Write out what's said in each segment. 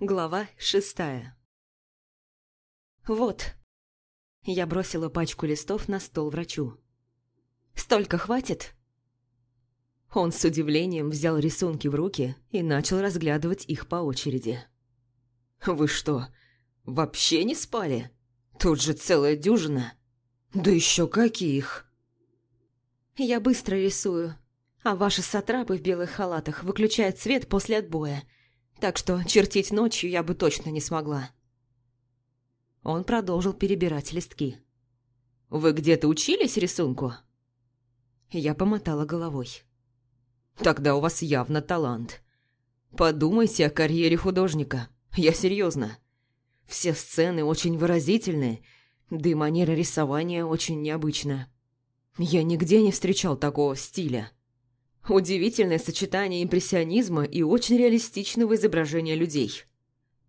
Глава шестая. «Вот». Я бросила пачку листов на стол врачу. «Столько хватит?» Он с удивлением взял рисунки в руки и начал разглядывать их по очереди. «Вы что, вообще не спали? Тут же целая дюжина. Да еще каких!» «Я быстро рисую, а ваши сатрапы в белых халатах выключают свет после отбоя» так что чертить ночью я бы точно не смогла. Он продолжил перебирать листки. «Вы где-то учились рисунку?» Я помотала головой. «Тогда у вас явно талант. Подумайте о карьере художника. Я серьезно. Все сцены очень выразительные, да и манера рисования очень необычная. Я нигде не встречал такого стиля. Удивительное сочетание импрессионизма и очень реалистичного изображения людей.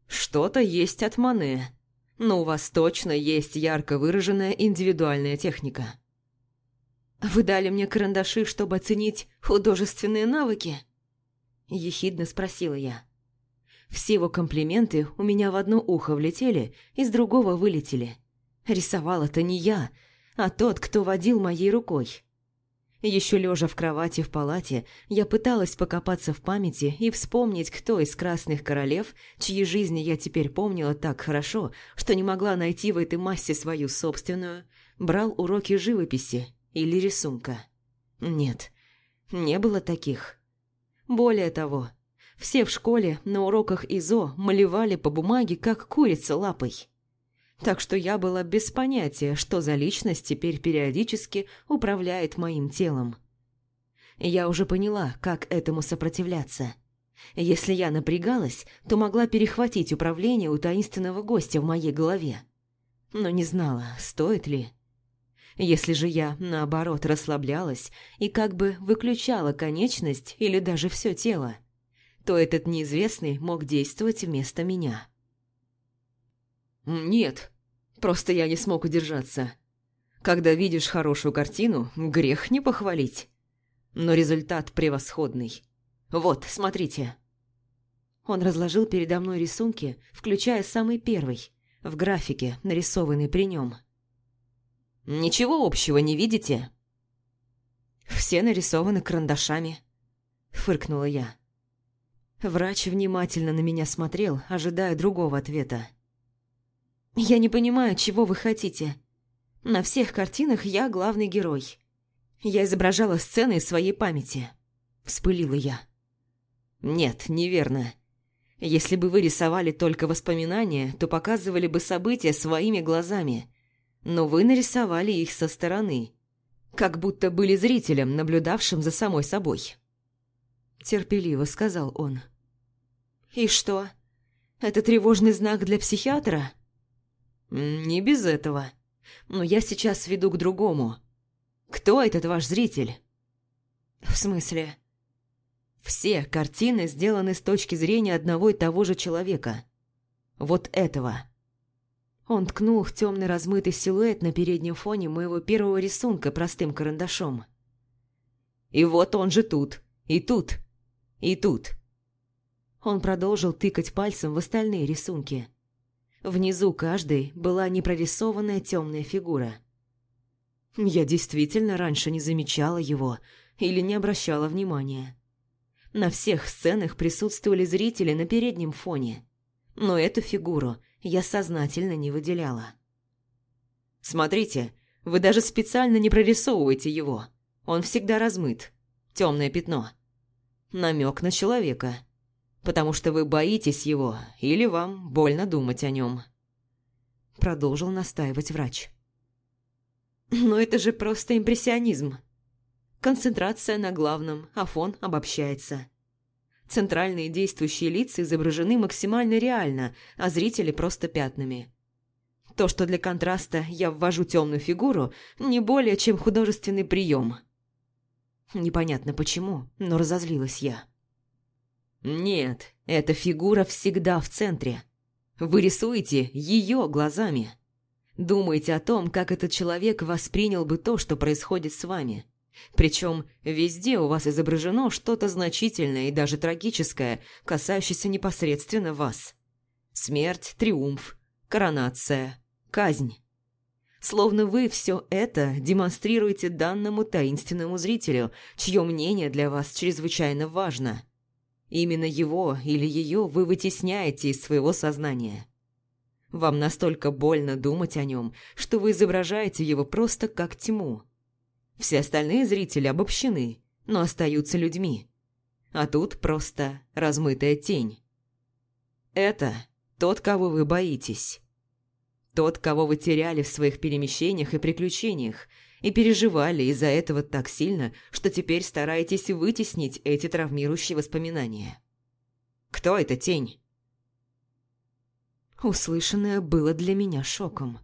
Что-то есть от Мане, но у вас точно есть ярко выраженная индивидуальная техника. «Вы дали мне карандаши, чтобы оценить художественные навыки?» Ехидно спросила я. Все его комплименты у меня в одно ухо влетели, из другого вылетели. Рисовал это не я, а тот, кто водил моей рукой. Еще лежа в кровати в палате, я пыталась покопаться в памяти и вспомнить, кто из красных королев, чьи жизни я теперь помнила так хорошо, что не могла найти в этой массе свою собственную, брал уроки живописи или рисунка. Нет, не было таких. Более того, все в школе на уроках ИЗО малевали по бумаге, как курица лапой так что я была без понятия, что за личность теперь периодически управляет моим телом. Я уже поняла, как этому сопротивляться. Если я напрягалась, то могла перехватить управление у таинственного гостя в моей голове. Но не знала, стоит ли. Если же я, наоборот, расслаблялась и как бы выключала конечность или даже все тело, то этот неизвестный мог действовать вместо меня. «Нет, просто я не смог удержаться. Когда видишь хорошую картину, грех не похвалить. Но результат превосходный. Вот, смотрите». Он разложил передо мной рисунки, включая самый первый, в графике, нарисованный при нем. «Ничего общего не видите?» «Все нарисованы карандашами», — фыркнула я. Врач внимательно на меня смотрел, ожидая другого ответа. Я не понимаю, чего вы хотите. На всех картинах я главный герой. Я изображала сцены из своей памяти. Вспылила я. Нет, неверно. Если бы вы рисовали только воспоминания, то показывали бы события своими глазами. Но вы нарисовали их со стороны. Как будто были зрителем, наблюдавшим за самой собой. Терпеливо сказал он. «И что? Это тревожный знак для психиатра?» «Не без этого. Но я сейчас веду к другому. Кто этот ваш зритель?» «В смысле?» «Все картины сделаны с точки зрения одного и того же человека. Вот этого». Он ткнул в темный размытый силуэт на переднем фоне моего первого рисунка простым карандашом. «И вот он же тут, и тут, и тут». Он продолжил тыкать пальцем в остальные рисунки. Внизу каждой была непрорисованная темная фигура. Я действительно раньше не замечала его или не обращала внимания. На всех сценах присутствовали зрители на переднем фоне, но эту фигуру я сознательно не выделяла. «Смотрите, вы даже специально не прорисовываете его. Он всегда размыт. Темное пятно. Намек на человека», потому что вы боитесь его или вам больно думать о нем. Продолжил настаивать врач. Но это же просто импрессионизм. Концентрация на главном, а фон обобщается. Центральные действующие лица изображены максимально реально, а зрители просто пятнами. То, что для контраста я ввожу темную фигуру, не более чем художественный прием. Непонятно почему, но разозлилась я. Нет, эта фигура всегда в центре. Вы рисуете ее глазами. Думайте о том, как этот человек воспринял бы то, что происходит с вами. Причем везде у вас изображено что-то значительное и даже трагическое, касающееся непосредственно вас. Смерть, триумф, коронация, казнь. Словно вы все это демонстрируете данному таинственному зрителю, чье мнение для вас чрезвычайно важно. Именно его или ее вы вытесняете из своего сознания. Вам настолько больно думать о нем, что вы изображаете его просто как тьму. Все остальные зрители обобщены, но остаются людьми. А тут просто размытая тень. Это тот, кого вы боитесь. Тот, кого вы теряли в своих перемещениях и приключениях, и переживали из-за этого так сильно, что теперь стараетесь вытеснить эти травмирующие воспоминания. Кто эта тень? Услышанное было для меня шоком.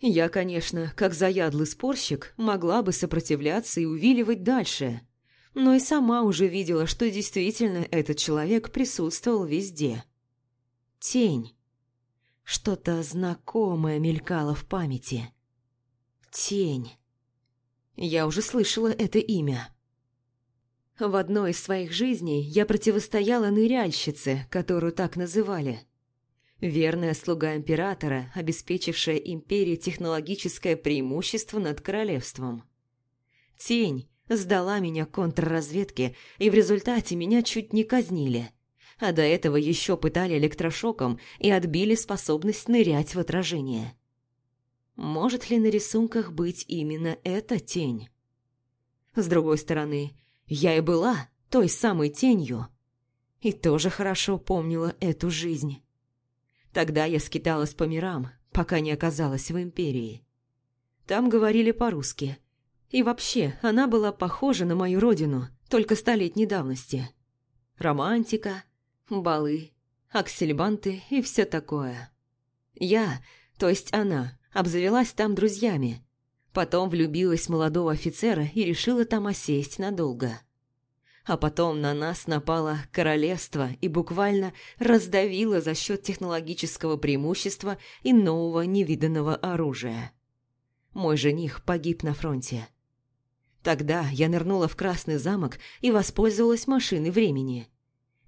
Я, конечно, как заядлый спорщик, могла бы сопротивляться и увиливать дальше, но и сама уже видела, что действительно этот человек присутствовал везде. Тень. Что-то знакомое мелькало в памяти. Тень. Я уже слышала это имя. В одной из своих жизней я противостояла ныряльщице, которую так называли. Верная слуга императора, обеспечившая империи технологическое преимущество над королевством. Тень сдала меня контрразведке, и в результате меня чуть не казнили. А до этого еще пытали электрошоком и отбили способность нырять в отражение. Может ли на рисунках быть именно эта тень? С другой стороны, я и была той самой тенью. И тоже хорошо помнила эту жизнь. Тогда я скиталась по мирам, пока не оказалась в Империи. Там говорили по-русски. И вообще, она была похожа на мою родину, только столетней давности. Романтика, балы, аксельбанты и все такое. Я, то есть она, обзавелась там друзьями. Потом влюбилась в молодого офицера и решила там осесть надолго. А потом на нас напало королевство и буквально раздавило за счет технологического преимущества и нового невиданного оружия. Мой жених погиб на фронте. Тогда я нырнула в Красный замок и воспользовалась машиной времени.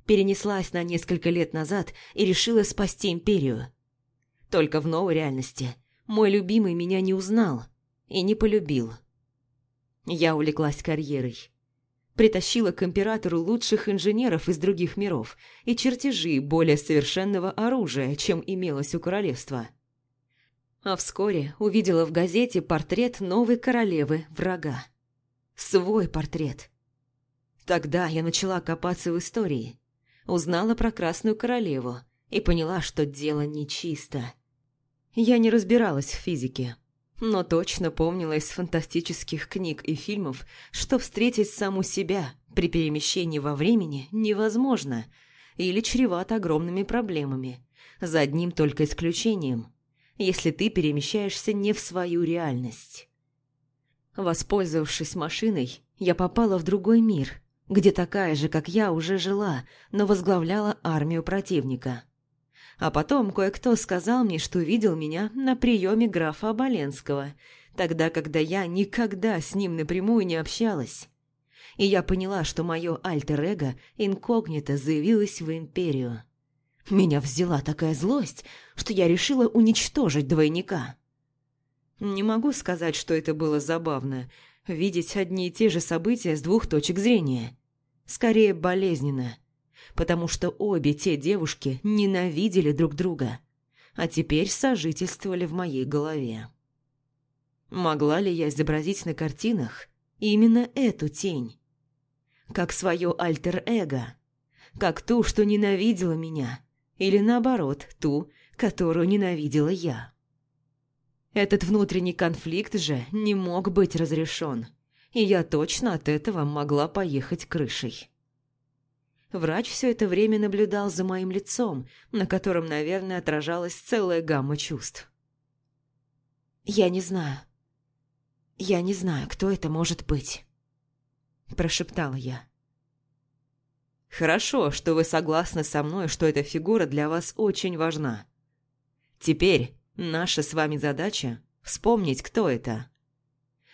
Перенеслась на несколько лет назад и решила спасти империю. Только в новой реальности – мой любимый меня не узнал и не полюбил. Я увлеклась карьерой. Притащила к императору лучших инженеров из других миров и чертежи более совершенного оружия, чем имелось у королевства. А вскоре увидела в газете портрет новой королевы врага. Свой портрет. Тогда я начала копаться в истории, узнала про Красную Королеву и поняла, что дело нечисто. чисто я не разбиралась в физике, но точно помнила из фантастических книг и фильмов, что встретить саму себя при перемещении во времени невозможно или чревато огромными проблемами, за одним только исключением, если ты перемещаешься не в свою реальность. Воспользовавшись машиной, я попала в другой мир, где такая же, как я, уже жила, но возглавляла армию противника – а потом кое-кто сказал мне, что видел меня на приеме графа Оболенского, тогда, когда я никогда с ним напрямую не общалась. И я поняла, что мое альтер-эго инкогнито заявилось в империю. Меня взяла такая злость, что я решила уничтожить двойника. Не могу сказать, что это было забавно, видеть одни и те же события с двух точек зрения. Скорее, болезненно – потому что обе те девушки ненавидели друг друга, а теперь сожительствовали в моей голове. Могла ли я изобразить на картинах именно эту тень? Как свое альтер-эго? Как ту, что ненавидела меня? Или наоборот, ту, которую ненавидела я? Этот внутренний конфликт же не мог быть разрешен, и я точно от этого могла поехать крышей. Врач все это время наблюдал за моим лицом, на котором, наверное, отражалась целая гамма чувств. «Я не знаю. Я не знаю, кто это может быть», – прошептала я. «Хорошо, что вы согласны со мной, что эта фигура для вас очень важна. Теперь наша с вами задача – вспомнить, кто это.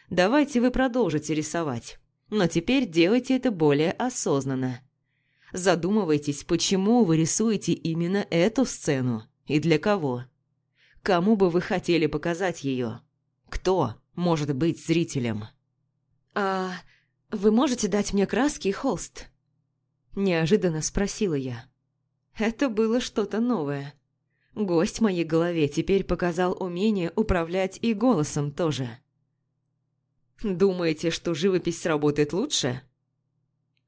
Давайте вы продолжите рисовать, но теперь делайте это более осознанно». Задумывайтесь, почему вы рисуете именно эту сцену и для кого. Кому бы вы хотели показать ее? Кто может быть зрителем? «А вы можете дать мне краски и холст?» Неожиданно спросила я. Это было что-то новое. Гость в моей голове теперь показал умение управлять и голосом тоже. «Думаете, что живопись сработает лучше?»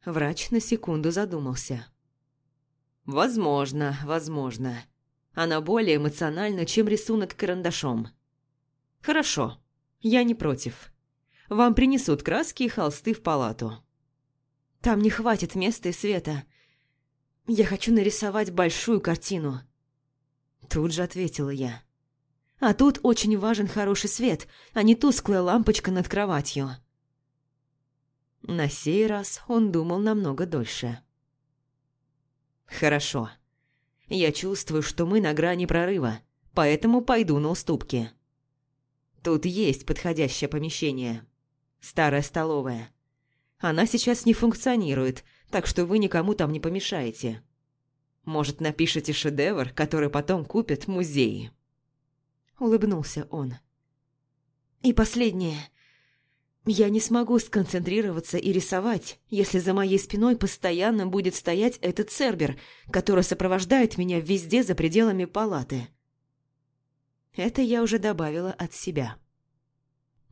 Врач на секунду задумался. «Возможно, возможно. Она более эмоциональна, чем рисунок карандашом». «Хорошо. Я не против. Вам принесут краски и холсты в палату». «Там не хватит места и света. Я хочу нарисовать большую картину». Тут же ответила я. «А тут очень важен хороший свет, а не тусклая лампочка над кроватью». На сей раз он думал намного дольше. «Хорошо. Я чувствую, что мы на грани прорыва, поэтому пойду на уступки. Тут есть подходящее помещение. Старая столовая. Она сейчас не функционирует, так что вы никому там не помешаете. Может, напишите шедевр, который потом купят музеи». Улыбнулся он. «И последнее. Я не смогу сконцентрироваться и рисовать, если за моей спиной постоянно будет стоять этот цербер, который сопровождает меня везде за пределами палаты. Это я уже добавила от себя.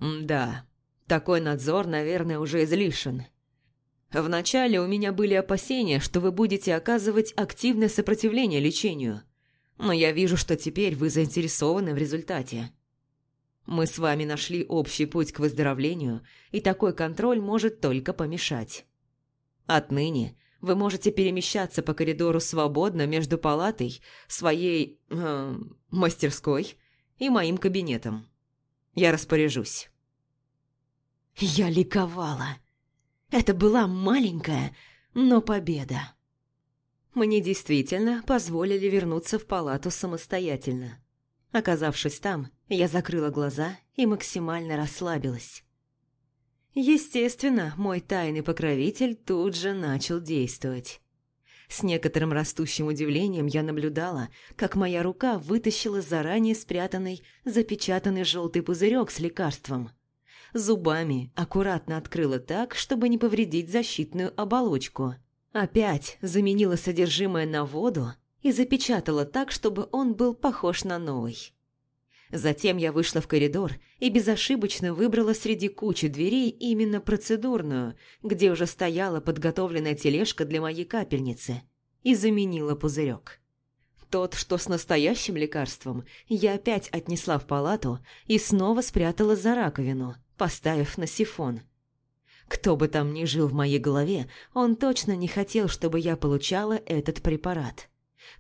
Да, такой надзор, наверное, уже излишен. Вначале у меня были опасения, что вы будете оказывать активное сопротивление лечению, но я вижу, что теперь вы заинтересованы в результате. Мы с вами нашли общий путь к выздоровлению, и такой контроль может только помешать. Отныне вы можете перемещаться по коридору свободно между палатой, своей... Э, мастерской и моим кабинетом. Я распоряжусь. Я ликовала. Это была маленькая, но победа. Мне действительно позволили вернуться в палату самостоятельно. Оказавшись там, я закрыла глаза и максимально расслабилась. Естественно, мой тайный покровитель тут же начал действовать. С некоторым растущим удивлением я наблюдала, как моя рука вытащила заранее спрятанный, запечатанный желтый пузырек с лекарством. Зубами аккуратно открыла так, чтобы не повредить защитную оболочку. Опять заменила содержимое на воду и запечатала так, чтобы он был похож на новый. Затем я вышла в коридор и безошибочно выбрала среди кучи дверей именно процедурную, где уже стояла подготовленная тележка для моей капельницы, и заменила пузырек. Тот, что с настоящим лекарством, я опять отнесла в палату и снова спрятала за раковину, поставив на сифон. Кто бы там ни жил в моей голове, он точно не хотел, чтобы я получала этот препарат.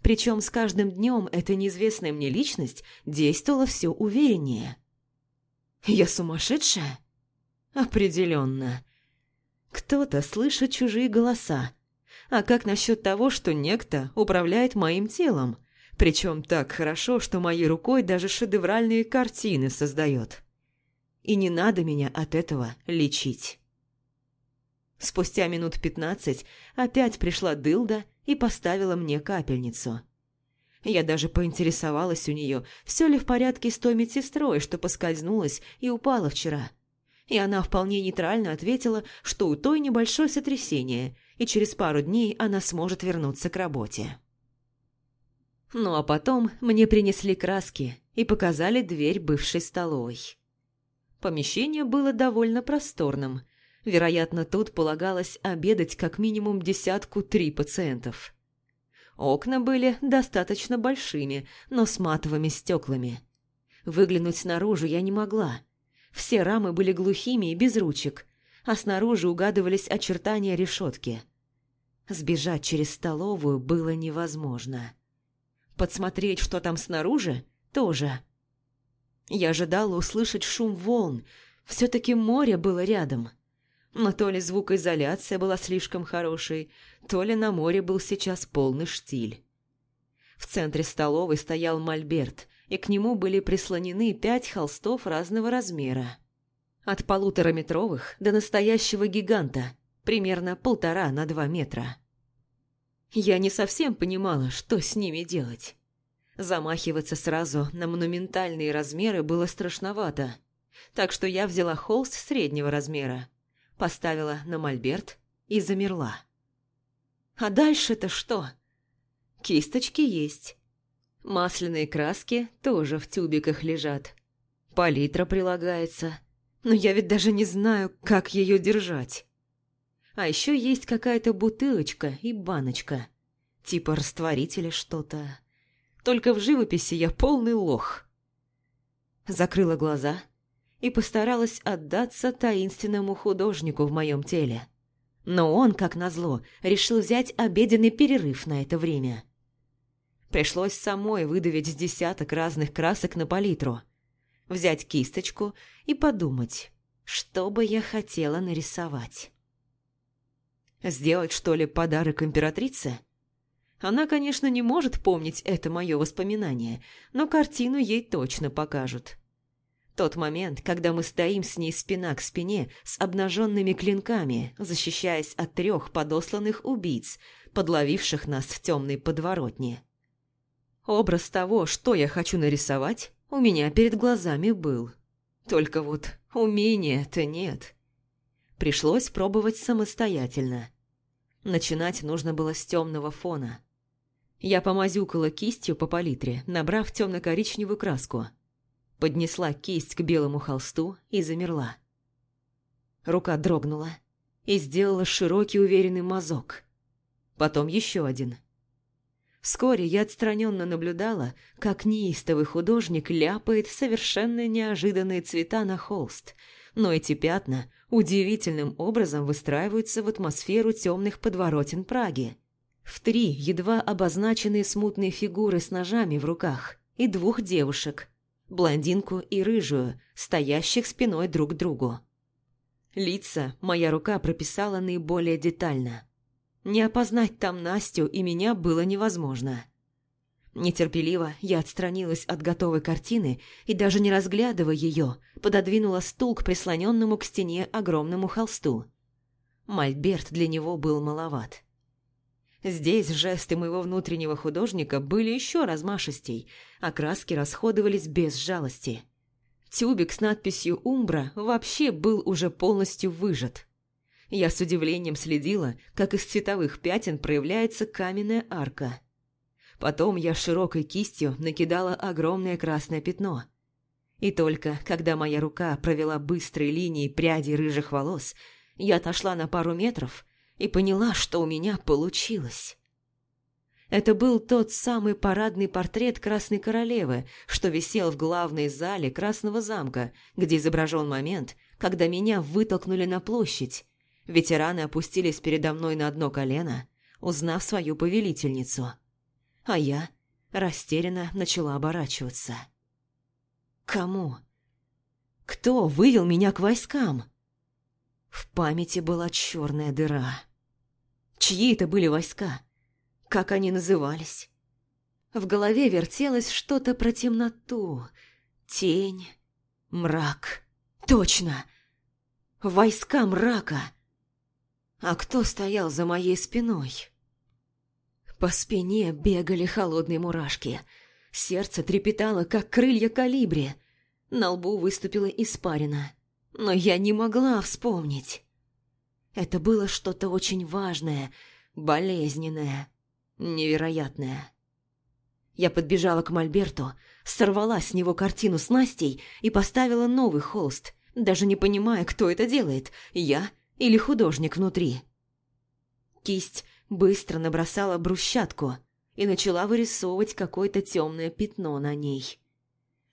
Причем с каждым днем эта неизвестная мне личность действовала все увереннее. «Я сумасшедшая?» «Определенно. Кто-то слышит чужие голоса. А как насчет того, что некто управляет моим телом? Причем так хорошо, что моей рукой даже шедевральные картины создает. И не надо меня от этого лечить». Спустя минут пятнадцать опять пришла Дылда и поставила мне капельницу. Я даже поинтересовалась у нее, все ли в порядке с той медсестрой, что поскользнулась и упала вчера. И она вполне нейтрально ответила, что у той небольшое сотрясение, и через пару дней она сможет вернуться к работе. Ну а потом мне принесли краски и показали дверь бывшей столовой. Помещение было довольно просторным, Вероятно, тут полагалось обедать как минимум десятку-три пациентов. Окна были достаточно большими, но с матовыми стеклами. Выглянуть наружу я не могла. Все рамы были глухими и без ручек, а снаружи угадывались очертания решетки. Сбежать через столовую было невозможно. Подсмотреть, что там снаружи, тоже. Я ожидала услышать шум волн, все-таки море было рядом — Но то ли звукоизоляция была слишком хорошей, то ли на море был сейчас полный штиль. В центре столовой стоял мольберт, и к нему были прислонены пять холстов разного размера. От полутораметровых до настоящего гиганта, примерно полтора на два метра. Я не совсем понимала, что с ними делать. Замахиваться сразу на монументальные размеры было страшновато, так что я взяла холст среднего размера, поставила на мольберт и замерла. А дальше-то что? Кисточки есть. Масляные краски тоже в тюбиках лежат. Палитра прилагается. Но я ведь даже не знаю, как ее держать. А еще есть какая-то бутылочка и баночка. Типа растворителя что-то. Только в живописи я полный лох. Закрыла глаза и постаралась отдаться таинственному художнику в моем теле. Но он, как назло, решил взять обеденный перерыв на это время. Пришлось самой выдавить с десяток разных красок на палитру, взять кисточку и подумать, что бы я хотела нарисовать. Сделать, что ли, подарок императрице? Она, конечно, не может помнить это мое воспоминание, но картину ей точно покажут. Тот момент, когда мы стоим с ней спина к спине с обнаженными клинками, защищаясь от трех подосланных убийц, подловивших нас в темной подворотне. Образ того, что я хочу нарисовать, у меня перед глазами был. Только вот умения-то нет. Пришлось пробовать самостоятельно. Начинать нужно было с темного фона. Я помазюкала кистью по палитре, набрав темно-коричневую краску – поднесла кисть к белому холсту и замерла. Рука дрогнула и сделала широкий уверенный мазок. Потом еще один. Вскоре я отстраненно наблюдала, как неистовый художник ляпает совершенно неожиданные цвета на холст, но эти пятна удивительным образом выстраиваются в атмосферу темных подворотен Праги. В три едва обозначенные смутные фигуры с ножами в руках и двух девушек – блондинку и рыжую, стоящих спиной друг к другу. Лица моя рука прописала наиболее детально. Не опознать там Настю и меня было невозможно. Нетерпеливо я отстранилась от готовой картины и, даже не разглядывая ее, пододвинула стул к прислоненному к стене огромному холсту. Мольберт для него был маловат. Здесь жесты моего внутреннего художника были еще размашистей, а краски расходовались без жалости. Тюбик с надписью «Умбра» вообще был уже полностью выжат. Я с удивлением следила, как из цветовых пятен проявляется каменная арка. Потом я широкой кистью накидала огромное красное пятно. И только когда моя рука провела быстрой линией пряди рыжих волос, я отошла на пару метров – и поняла, что у меня получилось. Это был тот самый парадный портрет Красной Королевы, что висел в главной зале Красного замка, где изображен момент, когда меня вытолкнули на площадь. Ветераны опустились передо мной на одно колено, узнав свою повелительницу. А я растерянно начала оборачиваться. Кому? Кто вывел меня к войскам? В памяти была черная дыра. Чьи это были войска? Как они назывались? В голове вертелось что-то про темноту, тень, мрак. Точно! Войска мрака! А кто стоял за моей спиной? По спине бегали холодные мурашки. Сердце трепетало, как крылья калибри. На лбу выступила испарина. Но я не могла вспомнить. Это было что-то очень важное, болезненное, невероятное. Я подбежала к Мольберту, сорвала с него картину с Настей и поставила новый холст, даже не понимая, кто это делает, я или художник внутри. Кисть быстро набросала брусчатку и начала вырисовывать какое-то темное пятно на ней.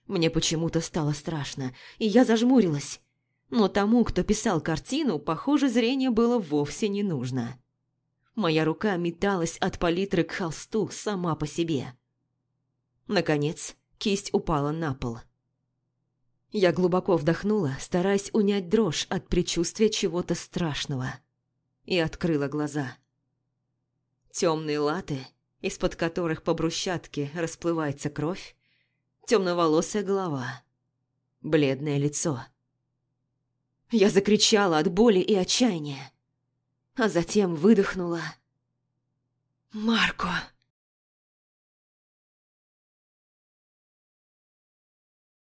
Мне почему-то стало страшно, и я зажмурилась. Но тому, кто писал картину, похоже, зрение было вовсе не нужно. Моя рука металась от палитры к холсту сама по себе. Наконец, кисть упала на пол. Я глубоко вдохнула, стараясь унять дрожь от предчувствия чего-то страшного. И открыла глаза. Темные латы, из-под которых по брусчатке расплывается кровь, темноволосая голова, бледное лицо — я закричала от боли и отчаяния, а затем выдохнула. «Марко!»